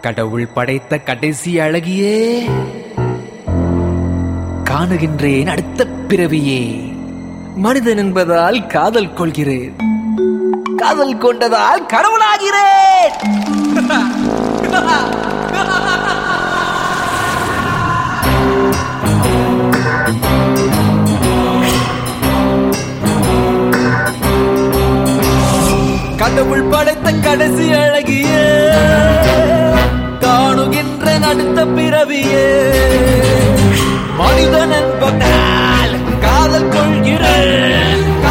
கடவுள் படைத்த கடைசி அழகியே. காணுகின்றேன் அடுத்த பிறவியே. மனிதன் என்பதால் காதல் கொள்கிறேன். காதல் கொண்டதால் கடவுளாகிறேன். கடவுள் படைத்த கடைசி அழகி காணுகின்ற அடுத்த பிறவியே. மனிதன் என்பதால் காதல் கொள்கிறேன்.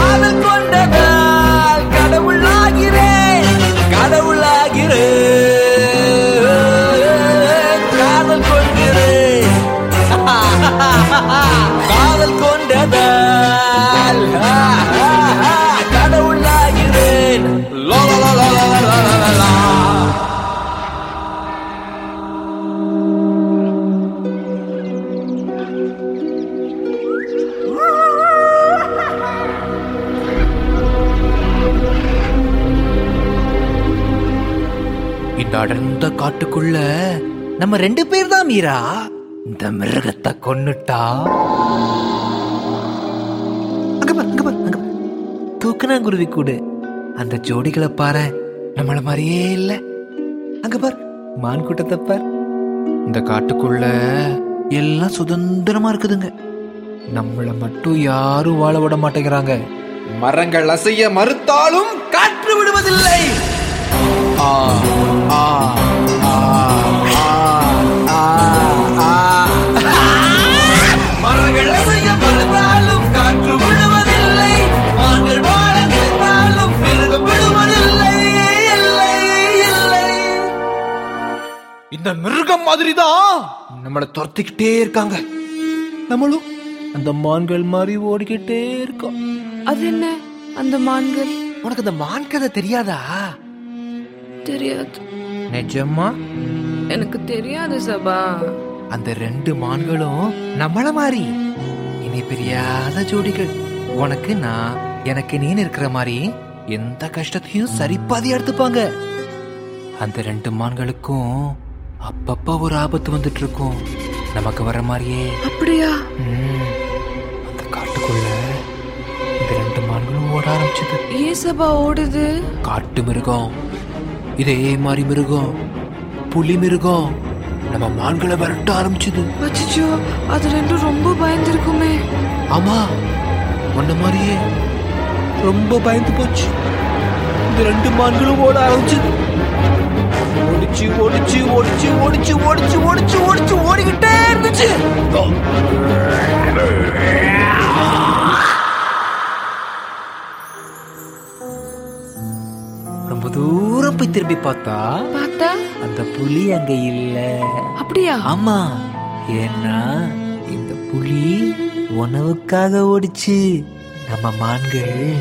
அடர்ந்த காட்டுக்குள்ள நம்ம ரெண்டு பேர் தான் மீரா. இந்த மிருகத்தை கொன்னுட்டா? தூக்குனா பார், கூடு. அந்த ஜோடிகளை பாரு. நம்மள மாதிரியே இல்ல. அங்க பார் மான் கூட்டத்தை பார். இந்த காட்டுக்குள்ள எல்லாம் சுதந்திரமா இருக்குதுங்க. நம்மள மட்டும் யாரும் வாழ விட மாட்டேங்கிறாங்க. மரங்கள் அசைய மறுத்தாலும் காற்று விடுவதில்லை. இந்த மிருகம் மாதிரிதான். நம்மளை துரத்திக்கிட்டே இருக்காங்க. நம்மளும் அந்த மான்கள் மாதிரி ஓடிக்கிட்டே இருக்கோம். அது என்ன? அந்த மான்கள்? உனக்கு அந்த மான் கதை தெரியாதா? தெரியாது. நிஜமா? எனக்கு தெரியாது சபா. அந்த ரெண்டு மான்களும் நம்மள மாதிரி. இனி பிரியாத ஜோடிகள். உனக்கு நான் எனக்கு நீ இருக்கிற மாதிரி எந்த கஷ்டத்தையும் சரிப்பாதி எடுத்துப்பாங்க. அந்த ரெண்டு மான்களுக்கும் அப்பப்ப ஒரு ஆபத்து வந்துட்டு இருக்கும் நமக்கு வர மாதிரியே. அப்படியா? அந்த காட்டுக்குள்ள இந்த ரெண்டு மான்களும் ஓட ஆரம்பிச்சது. ஏன் சபா ஓடுது. காட்டு மிருகம். இதே மாதிரி மிருகம். புலி மிருகம். நம்ம மான்களை விரட்ட ஆரம்பிச்சது. அச்சோ அது ரெண்டும் ரொம்ப பயந்துருக்குமே. ஆமா. உன்ன மாதிரியே. ரொம்ப பயந்து போச்சு. இந்த ரெண்டு மான்களும் ஓட ஆரம்பிச்சது. ஓடிச்சு ஓடிச்சு ஓடிச்சு ஓடிச்சு ஓடிச்சு ஓடிச்சு ஓடிச்சு ஓடிக்கிட்டே இருந்துச்சு. ரொம்ப தூரம் போய் திரும்பி பார்த்தா பார்த்தா? அந்த புலி அங்க இல்ல. அப்படியா? ஆமா. ஏன்னா இந்த புலி உணவுக்காக ஓடிச்சு. நம்ம மான்கள்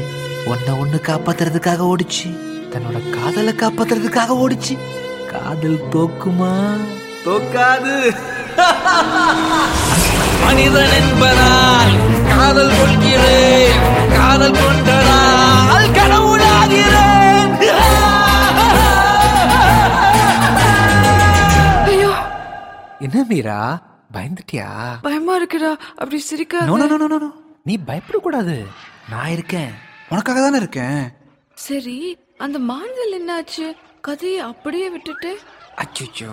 ஒன்ன ஒண்ணு காப்பாத்துறதுக்காக ஓடிச்சு. தன்னோட காதலை காப்பாத்துறதுக்காக ஓடிச்சு. காதல் தோக்குமா? தோக்காது. மனிதன் என்பதால் காதல் கொள்கிறேன் காதல் கொண்டதால் கடவுளாகிறேன். ஐயோ. என்ன மீரா? பயந்துட்டியா? பயமா இருக்குடா. அப்படி நோ நோ நோ நோ நீ. பயப்படக்கூடாது. நான் இருக்கேன். உனக்காக தானே இருக்கேன். சரி அந்த மான்கள் என்னாச்சு? கதையை அப்படியே விட்டுட்டு? அச்சோ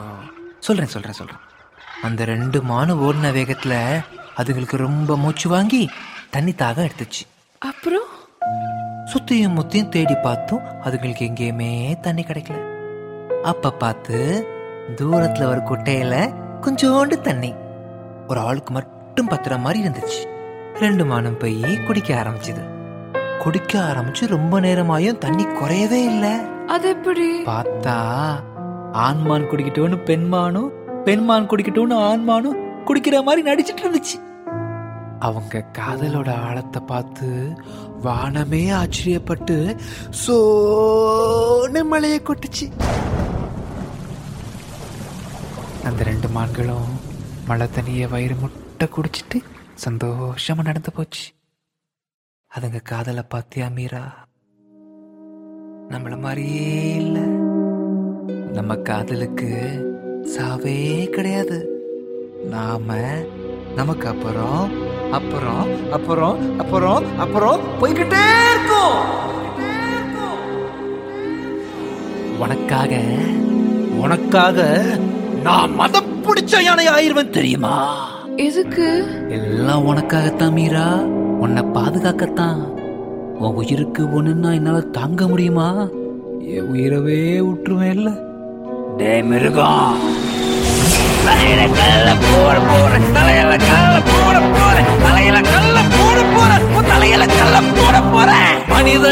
சொல்றேன் சொல்றேன் சொல்றேன். அந்த ரெண்டு மானு ஓடின வேகத்துல அதுங்களுக்கு ரொம்ப மூச்சு வாங்கி தண்ணி தாகம் எடுத்துச்சு. அப்புறம்? சுத்தியும் முத்தியும் தேடி பார்த்தும் அதுங்களுக்கு எங்கேயுமே தண்ணி கிடைக்கல. அப்ப பார்த்து தூரத்துல ஒரு குட்டையில கொஞ்சோண்டு தண்ணி. ஒரு ஆளுக்கு மட்டும் பத்துற மாதிரி இருந்துச்சு. ரெண்டு மானம் போய் குடிக்க ஆரம்பிச்சது. குடிக்க ஆரம்பிச்சு ரொம்ப நேரமாயும் தண்ணி குறையவே இல்லை. அது எப்படி பார்த்தா ஆண்மான் குடிக்கட்டும்னு பெண்மானும் பெண்மான் குடிக்கட்டும்னு ஆண்மானும் குடிக்கிற மாதிரி நடிச்சிட்டு இருந்துச்சு அவங்க காதலோட ஆழத்தை பார்த்து வானமே ஆச்சரியப்பட்டு சோனு மலையை கொட்டுச்சு. அந்த ரெண்டு மான்களும் மழை தண்ணியை வயிறு முட்டை குடிச்சிட்டு சந்தோஷமா நடந்து போச்சு. அதுங்க காதலை பார்த்தியா மீரா? நம்மள மாதிரியே இல்ல. நம்ம காதலுக்கு சாவே கிடையாது. நாம நமக்கு அப்புறம் அப்புறம் அப்புறம் அப்புறம் அப்புறம் போய்கிட்டே இருக்கோம் உனக்காக உனக்காக நான் மதம் பிடிச்ச யானை ஆயிருவேன் தெரியுமா? எதுக்கு? எல்லாம் உனக்காகத்தான் மீரா. உன்னை பாதுகாக்கத்தான். உன் உயிருக்கு ஒண்ணுன்னா என்னால தாங்க முடியுமா? என் உயிரவே விட்டுருவேன் இல்ல. டே மிருகம் தலையில கல்ல போட போற தலையில கல்ல போட போற தலையில கல்ல போட போற தலையில கல்ல போட போற. என்பதால்